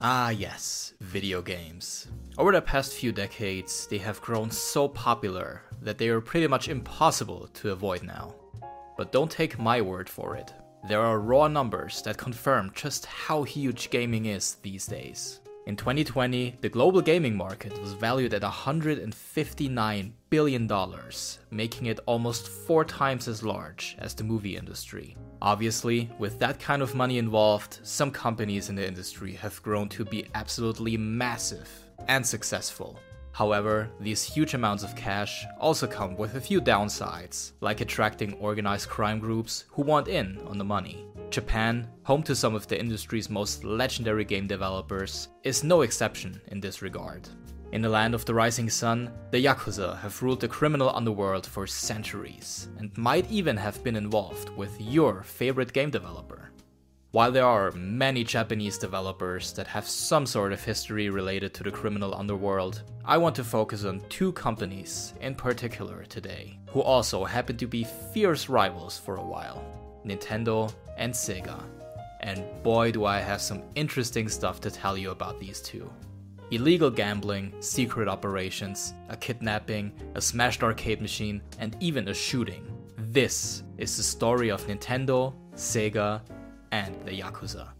Ah, yes, video games. Over the past few decades, they have grown so popular that they are pretty much impossible to avoid now. But don't take my word for it. There are raw numbers that confirm just how huge gaming is these days. In 2020, the global gaming market was valued at $159 billion, making it almost four times as large as the movie industry. Obviously, with that kind of money involved, some companies in the industry have grown to be absolutely massive and successful. However, these huge amounts of cash also come with a few downsides, like attracting organized crime groups who want in on the money. Japan, home to some of the industry's most legendary game developers, is no exception in this regard. In the land of the rising sun, the Yakuza have ruled the criminal underworld for centuries, and might even have been involved with your favorite game developer. While there are many Japanese developers that have some sort of history related to the criminal underworld, I want to focus on two companies in particular today, who also happen to be fierce rivals for a while Nintendo and Sega. And boy, do I have some interesting stuff to tell you about these two. Illegal gambling, secret operations, a kidnapping, a smashed arcade machine, and even a shooting. This is the story of Nintendo, Sega, and the Yakuza.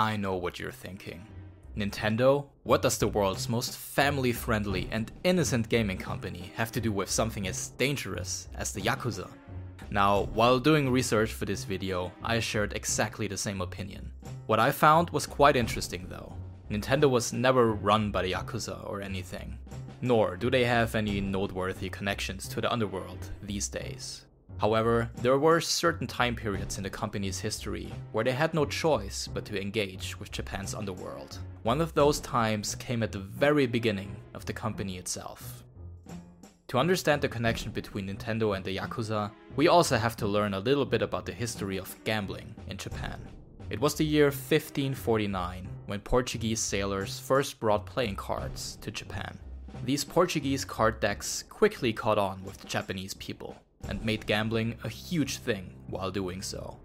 I know what you're thinking. Nintendo? What does the world's most family friendly and innocent gaming company have to do with something as dangerous as the Yakuza? Now, while doing research for this video, I shared exactly the same opinion. What I found was quite interesting though. Nintendo was never run by the Yakuza or anything, nor do they have any noteworthy connections to the underworld these days. However, there were certain time periods in the company's history where they had no choice but to engage with Japan's underworld. One of those times came at the very beginning of the company itself. To understand the connection between Nintendo and the Yakuza, we also have to learn a little bit about the history of gambling in Japan. It was the year 1549 when Portuguese sailors first brought playing cards to Japan. These Portuguese card decks quickly caught on with the Japanese people, and made gambling a huge thing while doing so.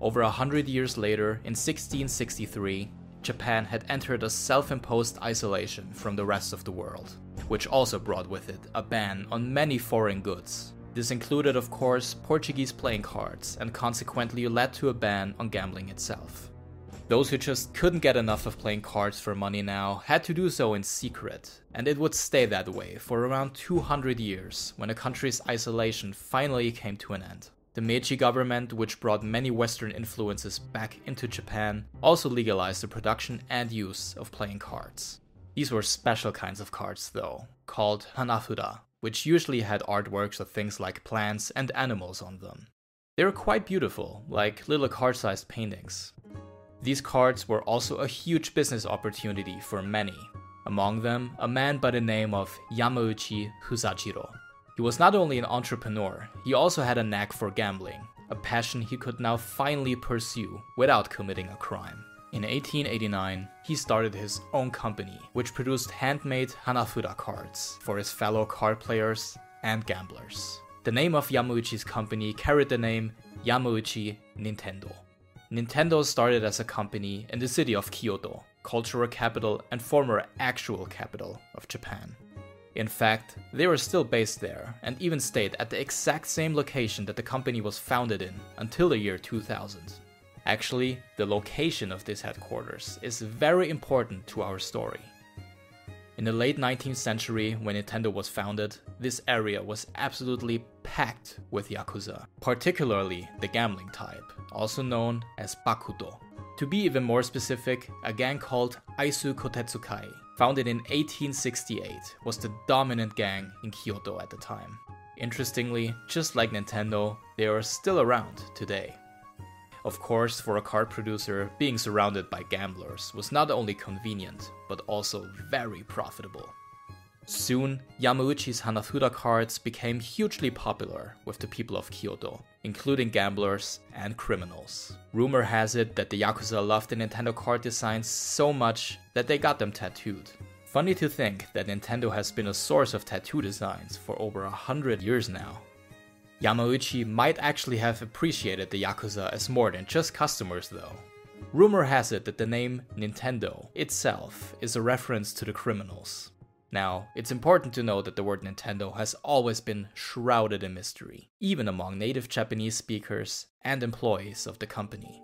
Over a hundred years later, in 1663, Japan had entered a self imposed isolation from the rest of the world, which also brought with it a ban on many foreign goods. This included, of course, Portuguese playing cards, and consequently led to a ban on gambling itself. Those who just couldn't get enough of playing cards for money now had to do so in secret, and it would stay that way for around 200 years when the country's isolation finally came to an end. The Meiji government, which brought many Western influences back into Japan, also legalized the production and use of playing cards. These were special kinds of cards, though, called hanafuda, which usually had artworks of things like plants and animals on them. They were quite beautiful, like little card sized paintings. These cards were also a huge business opportunity for many. Among them, a man by the name of Yamauchi Fusajiro. He was not only an entrepreneur, he also had a knack for gambling, a passion he could now finally pursue without committing a crime. In 1889, he started his own company, which produced handmade Hanafuda cards for his fellow card players and gamblers. The name of Yamauchi's company carried the name Yamauchi Nintendo. Nintendo started as a company in the city of Kyoto, cultural capital and former actual capital of Japan. In fact, they were still based there and even stayed at the exact same location that the company was founded in until the year 2000. Actually, the location of this headquarters is very important to our story. In the late 19th century, when Nintendo was founded, this area was absolutely packed with Yakuza, particularly the gambling type also known as Bakuto. To be even more specific, a gang called Aizu Kotetsukai, founded in 1868, was the dominant gang in Kyoto at the time. Interestingly, just like Nintendo, they are still around today. Of course, for a card producer, being surrounded by gamblers was not only convenient, but also very profitable. Soon, Yamauchi's Hanafuda cards became hugely popular with the people of Kyoto, including gamblers and criminals. Rumor has it that the Yakuza loved the Nintendo card designs so much that they got them tattooed. Funny to think that Nintendo has been a source of tattoo designs for over a hundred years now. Yamauchi might actually have appreciated the Yakuza as more than just customers though. Rumor has it that the name Nintendo itself is a reference to the criminals. Now, it's important to note that the word Nintendo has always been shrouded in mystery, even among native Japanese speakers and employees of the company.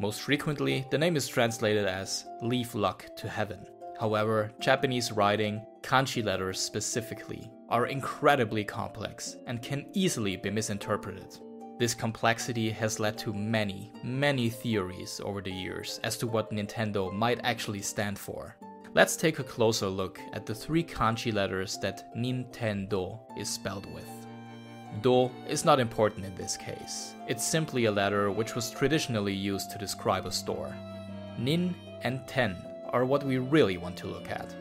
Most frequently, the name is translated as leave luck to heaven. However, Japanese writing, kanji letters specifically, are incredibly complex and can easily be misinterpreted. This complexity has led to many, many theories over the years as to what Nintendo might actually stand for. Let's take a closer look at the three kanji letters that Nintendo is spelled with. Do is not important in this case. It's simply a letter which was traditionally used to describe a store. Nin and Ten are what we really want to look at.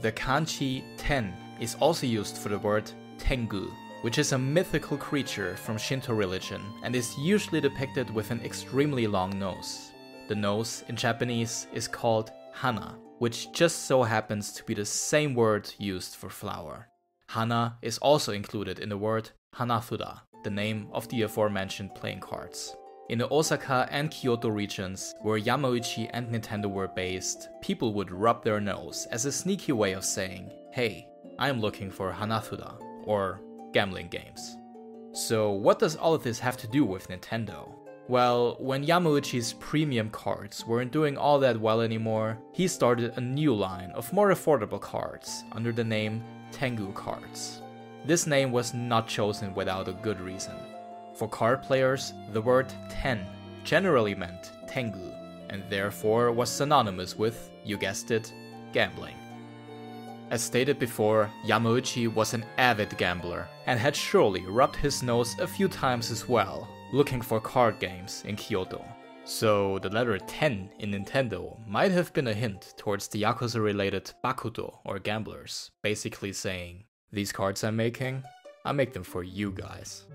The kanji Ten is also used for the word Tengu, which is a mythical creature from Shinto religion and is usually depicted with an extremely long nose. The nose in Japanese is called hana, which just so happens to be the same word used for flower. Hana is also included in the word Hanafuda, the name of the aforementioned playing cards. In the Osaka and Kyoto regions, where Yamauchi and Nintendo were based, people would rub their nose as a sneaky way of saying, hey, I'm looking for Hanafuda, or gambling games. So, what does all of this have to do with Nintendo? Well, when Yamauchi's premium cards weren't doing all that well anymore, he started a new line of more affordable cards under the name Tengu cards. This name was not chosen without a good reason. For card players, the word ten generally meant Tengu, and therefore was synonymous with, you guessed it, gambling. As stated before, Yamauchi was an avid gambler and had surely rubbed his nose a few times as well looking for card games in Kyoto. So the letter Ten in Nintendo might have been a hint towards the Yakuza related Bakuto or gamblers, basically saying, These cards I'm making, I make them for you guys.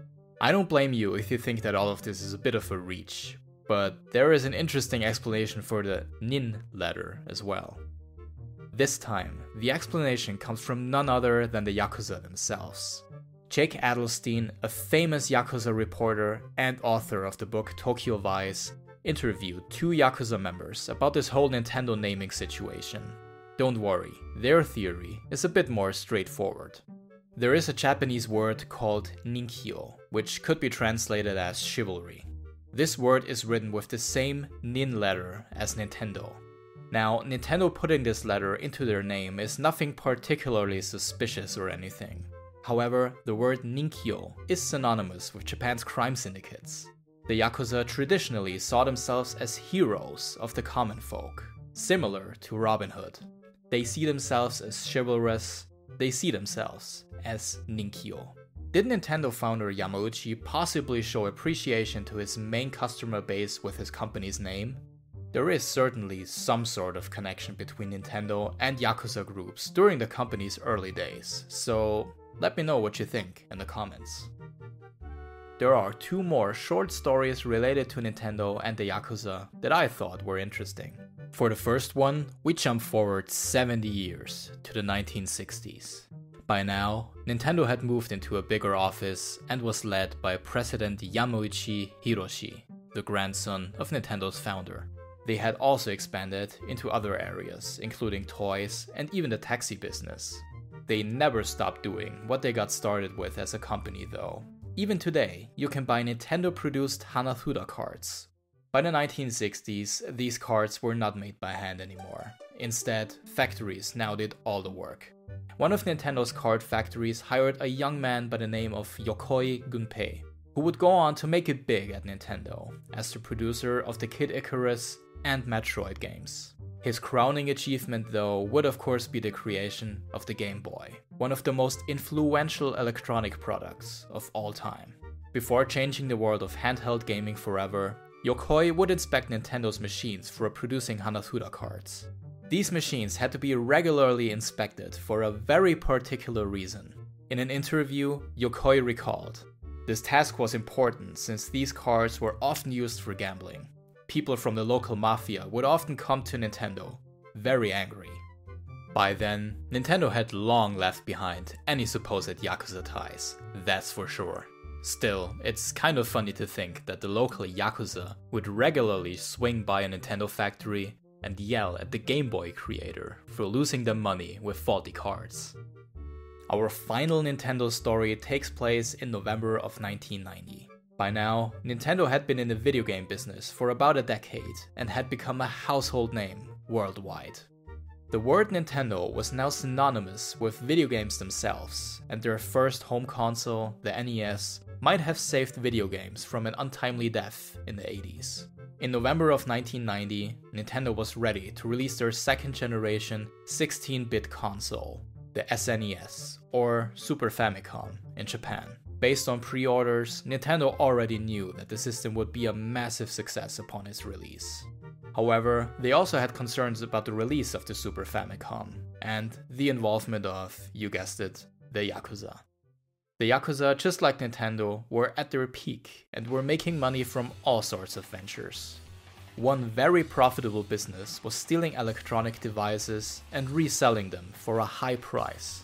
I don't blame you if you think that all of this is a bit of a reach, but there is an interesting explanation for the Nin letter as well. This time, the explanation comes from none other than the Yakuza themselves. Jake Adelstein, a famous Yakuza reporter and author of the book Tokyo Vice, interviewed two Yakuza members about this whole Nintendo naming situation. Don't worry, their theory is a bit more straightforward. There is a Japanese word called ninkyo, which could be translated as chivalry. This word is written with the same nin letter as Nintendo. Now, Nintendo putting this letter into their name is nothing particularly suspicious or anything. However, the word ninkyo is synonymous with Japan's crime syndicates. The Yakuza traditionally saw themselves as heroes of the common folk, similar to Robin Hood. They see themselves as chivalrous, they see themselves as ninkyo. Did Nintendo founder Yamauchi possibly show appreciation to his main customer base with his company's name? There is certainly some sort of connection between Nintendo and Yakuza groups during the company's early days, so let me know what you think in the comments. There are two more short stories related to Nintendo and the Yakuza that I thought were interesting. For the first one, we jump forward 70 years to the 1960s. By now, Nintendo had moved into a bigger office and was led by President Yamauchi Hiroshi, the grandson of Nintendo's founder. They had also expanded into other areas, including toys and even the taxi business, they never stopped doing what they got started with as a company, though. Even today, you can buy Nintendo produced Hanafuda cards. By the 1960s, these cards were not made by hand anymore. Instead, factories now did all the work. One of Nintendo's card factories hired a young man by the name of Yokoi Gunpei, who would go on to make it big at Nintendo as the producer of the Kid Icarus and Metroid games. His crowning achievement, though, would of course be the creation of the Game Boy, one of the most influential electronic products of all time. Before changing the world of handheld gaming forever, Yokoi would inspect Nintendo's machines for producing Hanafuda cards. These machines had to be regularly inspected for a very particular reason. In an interview, Yokoi recalled This task was important since these cards were often used for gambling. People from the local mafia would often come to Nintendo, very angry. By then, Nintendo had long left behind any supposed Yakuza ties, that's for sure. Still, it's kind of funny to think that the local Yakuza would regularly swing by a Nintendo factory and yell at the Game Boy creator for losing them money with faulty cards. Our final Nintendo story takes place in November of 1990. By now, Nintendo had been in the video game business for about a decade and had become a household name worldwide. The word Nintendo was now synonymous with video games themselves, and their first home console, the NES, might have saved video games from an untimely death in the 80s. In November of 1990, Nintendo was ready to release their second generation 16 bit console, the SNES, or Super Famicom, in Japan. Based on pre orders, Nintendo already knew that the system would be a massive success upon its release. However, they also had concerns about the release of the Super Famicom and the involvement of, you guessed it, the Yakuza. The Yakuza, just like Nintendo, were at their peak and were making money from all sorts of ventures. One very profitable business was stealing electronic devices and reselling them for a high price.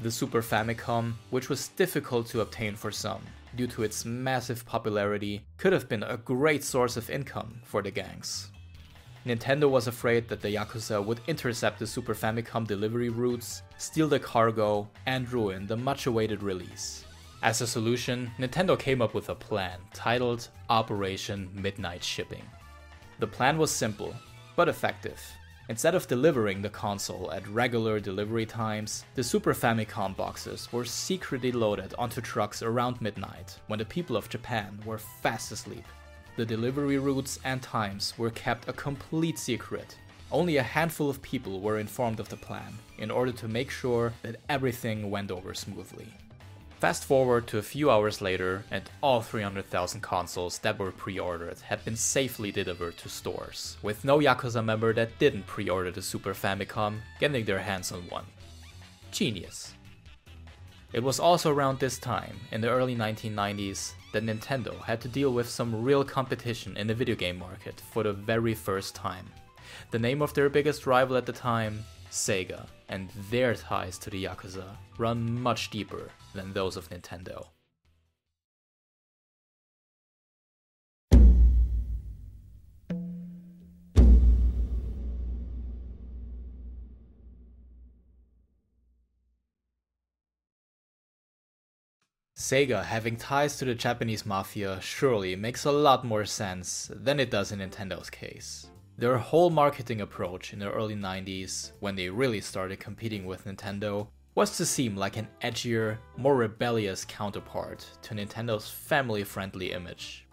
The Super Famicom, which was difficult to obtain for some due to its massive popularity, could have been a great source of income for the gangs. Nintendo was afraid that the Yakuza would intercept the Super Famicom delivery routes, steal the cargo, and ruin the much awaited release. As a solution, Nintendo came up with a plan titled Operation Midnight Shipping. The plan was simple, but effective. Instead of delivering the console at regular delivery times, the Super Famicom boxes were secretly loaded onto trucks around midnight when the people of Japan were fast asleep. The delivery routes and times were kept a complete secret. Only a handful of people were informed of the plan in order to make sure that everything went over smoothly. Fast forward to a few hours later, and all 300,000 consoles that were pre ordered had been safely delivered to stores, with no Yakuza member that didn't pre order the Super Famicom getting their hands on one. Genius. It was also around this time, in the early 1990s, that Nintendo had to deal with some real competition in the video game market for the very first time. The name of their biggest rival at the time, Sega, and their ties to the Yakuza run much deeper than those of Nintendo. Sega having ties to the Japanese mafia surely makes a lot more sense than it does in Nintendo's case. Their whole marketing approach in the early 90s, when they really started competing with Nintendo, was to seem like an edgier, more rebellious counterpart to Nintendo's family friendly image.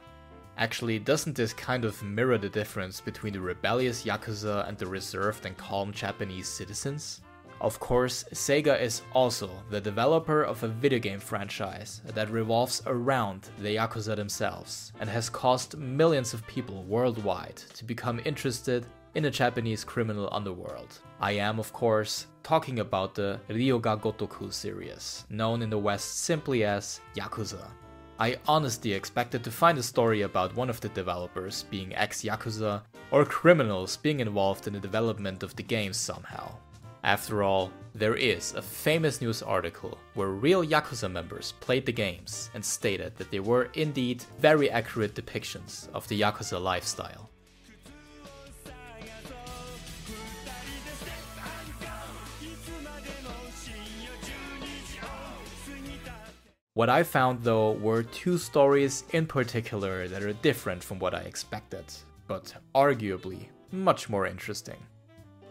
Actually, doesn't this kind of mirror the difference between the rebellious Yakuza and the reserved and calm Japanese citizens? Of course, Sega is also the developer of a video game franchise that revolves around the Yakuza themselves and has caused millions of people worldwide to become interested in the Japanese criminal underworld. I am, of course, talking about the Ryu ga Gotoku series, known in the West simply as Yakuza. I honestly expected to find a story about one of the developers being ex Yakuza or criminals being involved in the development of the game somehow. After all, there is a famous news article where real Yakuza members played the games and stated that they were indeed very accurate depictions of the Yakuza lifestyle. What I found though were two stories in particular that are different from what I expected, but arguably much more interesting.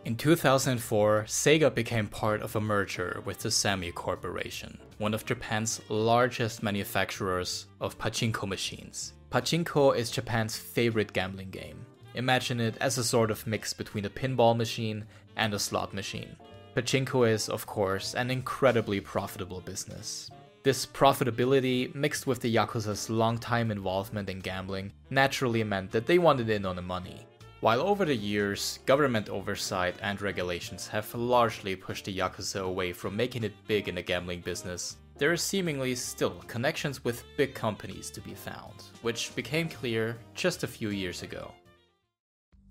In 2004, Sega became part of a merger with the Sammy Corporation, one of Japan's largest manufacturers of pachinko machines. Pachinko is Japan's favorite gambling game. Imagine it as a sort of mix between a pinball machine and a slot machine. Pachinko is, of course, an incredibly profitable business. This profitability, mixed with the Yakuza's long-time involvement in gambling, naturally meant that they wanted in on the money. While over the years, government oversight and regulations have largely pushed the Yakuza away from making it big in the gambling business, there are seemingly still connections with big companies to be found, which became clear just a few years ago.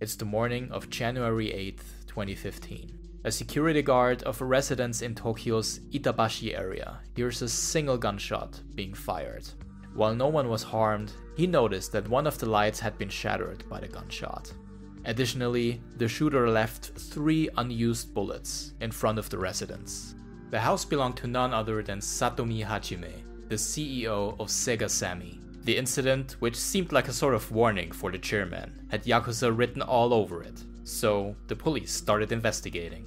It's the morning of January 8, 2015. A security guard of a residence in Tokyo's Itabashi area hears a single gunshot being fired. While no one was harmed, he noticed that one of the lights had been shattered by the gunshot. Additionally, the shooter left three unused bullets in front of the residence. The house belonged to none other than Satomi Hajime, the CEO of Sega Sammy. The incident, which seemed like a sort of warning for the chairman, had Yakuza written all over it, so the police started investigating.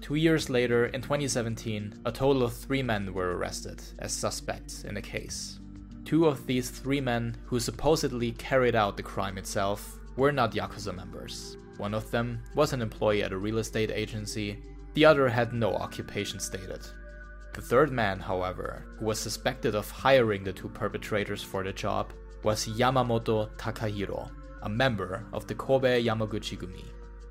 Two years later, in 2017, a total of three men were arrested as suspects in the case. Two of these three men, who supposedly carried out the crime itself, were not Yakuza members. One of them was an employee at a real estate agency, the other had no occupation stated. The third man, however, who was suspected of hiring the two perpetrators for the job, was Yamamoto Takahiro, a member of the Kobe Yamaguchi-gumi.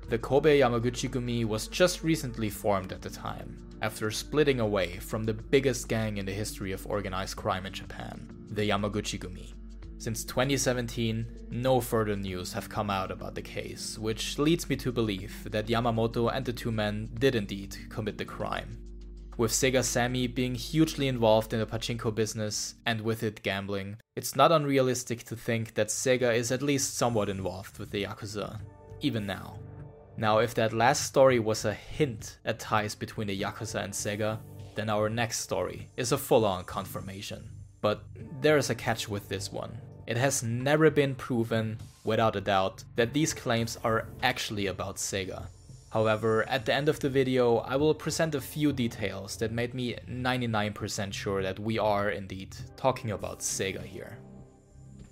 The Kobe Yamaguchi-gumi was just recently formed at the time, after splitting away from the biggest gang in the history of organized crime in Japan, the Yamaguchi-gumi. Since 2017, no further news have come out about the case, which leads me to believe that Yamamoto and the two men did indeed commit the crime. With Sega Sammy being hugely involved in the pachinko business and with it gambling, it's not unrealistic to think that Sega is at least somewhat involved with the Yakuza, even now. Now, if that last story was a hint at ties between the Yakuza and Sega, then our next story is a full on confirmation. But there is a catch with this one. It has never been proven, without a doubt, that these claims are actually about Sega. However, at the end of the video, I will present a few details that made me 99% sure that we are indeed talking about Sega here.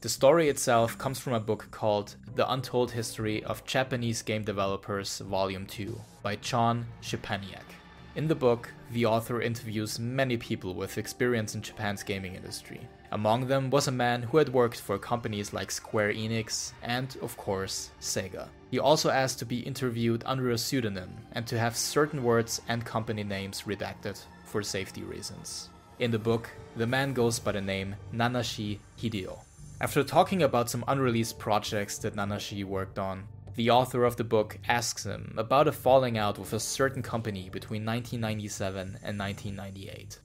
The story itself comes from a book called The Untold History of Japanese Game Developers Volume 2 by John Szczepaniak. In the book, the author interviews many people with experience in Japan's gaming industry. Among them was a man who had worked for companies like Square Enix and, of course, Sega. He also asked to be interviewed under a pseudonym and to have certain words and company names redacted for safety reasons. In the book, the man goes by the name Nanashi Hideo. After talking about some unreleased projects that Nanashi worked on, the author of the book asks him about a falling out with a certain company between 1997 and 1998.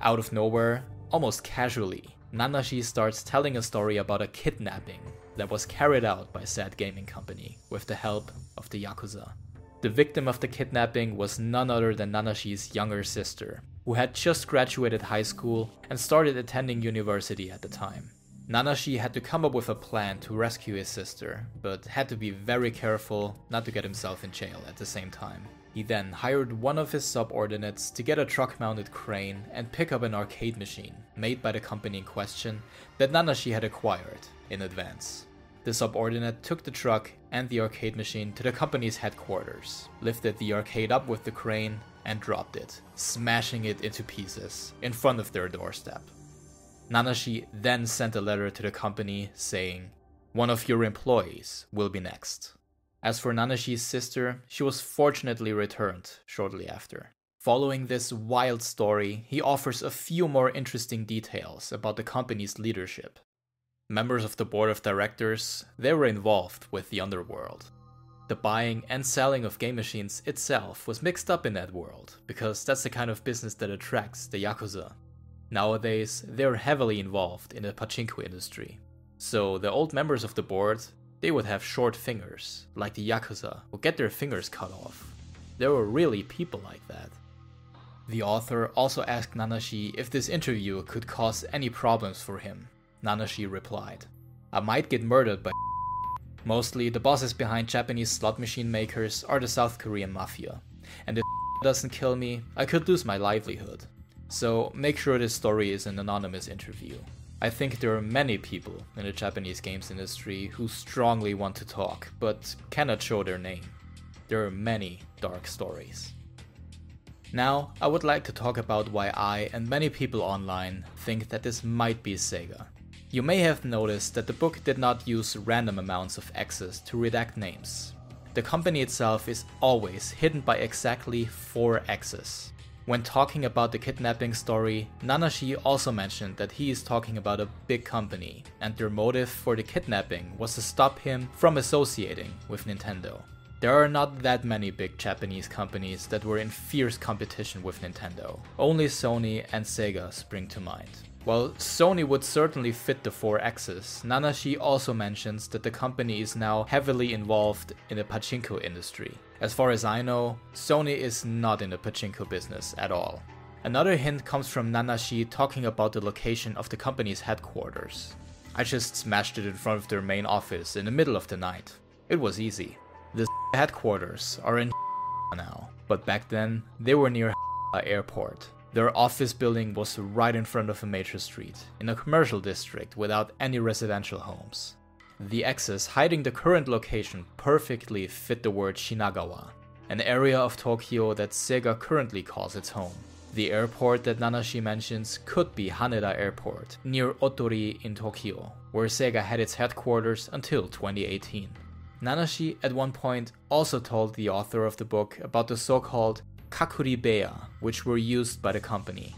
Out of nowhere, almost casually, Nanashi starts telling a story about a kidnapping that was carried out by said gaming company with the help of the Yakuza. The victim of the kidnapping was none other than Nanashi's younger sister, who had just graduated high school and started attending university at the time. Nanashi had to come up with a plan to rescue his sister, but had to be very careful not to get himself in jail at the same time. He then hired one of his subordinates to get a truck mounted crane and pick up an arcade machine made by the company in question that Nanashi had acquired in advance. The subordinate took the truck and the arcade machine to the company's headquarters, lifted the arcade up with the crane, and dropped it, smashing it into pieces in front of their doorstep. Nanashi then sent a letter to the company saying, One of your employees will be next. As for Nanashi's sister, she was fortunately returned shortly after. Following this wild story, he offers a few more interesting details about the company's leadership. Members of the board of directors, they were involved with the underworld. The buying and selling of game machines itself was mixed up in that world, because that's the kind of business that attracts the Yakuza. Nowadays, they're heavily involved in the pachinko industry. So the old members of the board, they would have short fingers, like the Yakuza, would get their fingers cut off. There were really people like that. The author also asked Nanashi if this interview could cause any problems for him. Nanashi replied, I might get murdered by Mostly, the bosses behind Japanese slot machine makers are the South Korean mafia. And if doesn't kill me, I could lose my livelihood. So make sure this story is an anonymous interview. I think there are many people in the Japanese games industry who strongly want to talk, but cannot show their name. There are many dark stories. Now, I would like to talk about why I and many people online think that this might be Sega. You may have noticed that the book did not use random amounts of X's to redact names. The company itself is always hidden by exactly 4 X's. When talking about the kidnapping story, Nanashi also mentioned that he is talking about a big company, and their motive for the kidnapping was to stop him from associating with Nintendo. There are not that many big Japanese companies that were in fierce competition with Nintendo. Only Sony and Sega spring to mind. While Sony would certainly fit the four X's, Nanashi also mentions that the company is now heavily involved in the pachinko industry. As far as I know, Sony is not in the pachinko business at all. Another hint comes from Nanashi talking about the location of the company's headquarters. I just smashed it in front of their main office in the middle of the night. It was easy. The headquarters are in now, but back then they were near airport. Their office building was right in front of a major street, in a commercial district without any residential homes. The X's hiding the current location perfectly fit the word Shinagawa, an area of Tokyo that Sega currently calls its home. The airport that Nanashi mentions could be Haneda Airport, near Otori in Tokyo, where Sega had its headquarters until 2018. Nanashi at one point also told the author of the book about the so called kakuribeya, which were used by the company.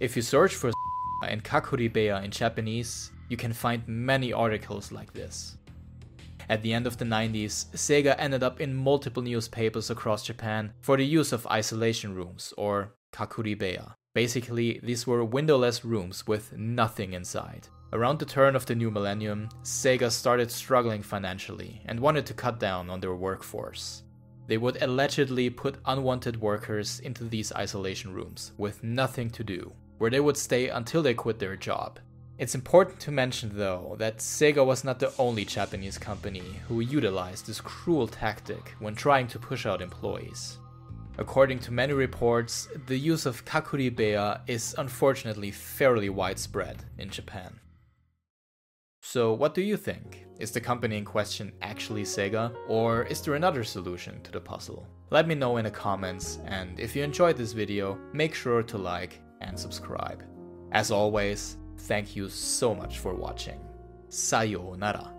If you search for and kakuribeya in Japanese, you can find many articles like this. At the end of the 90s, Sega ended up in multiple newspapers across Japan for the use of isolation rooms, or kakuribeya. Basically, these were windowless rooms with nothing inside. Around the turn of the new millennium, Sega started struggling financially and wanted to cut down on their workforce. They would allegedly put unwanted workers into these isolation rooms with nothing to do, where they would stay until they quit their job. It's important to mention, though, that Sega was not the only Japanese company who utilized this cruel tactic when trying to push out employees. According to many reports, the use of kakuribeya is unfortunately fairly widespread in Japan. So, what do you think? Is the company in question actually Sega, or is there another solution to the puzzle? Let me know in the comments, and if you enjoyed this video, make sure to like and subscribe. As always, thank you so much for watching. Sayonara.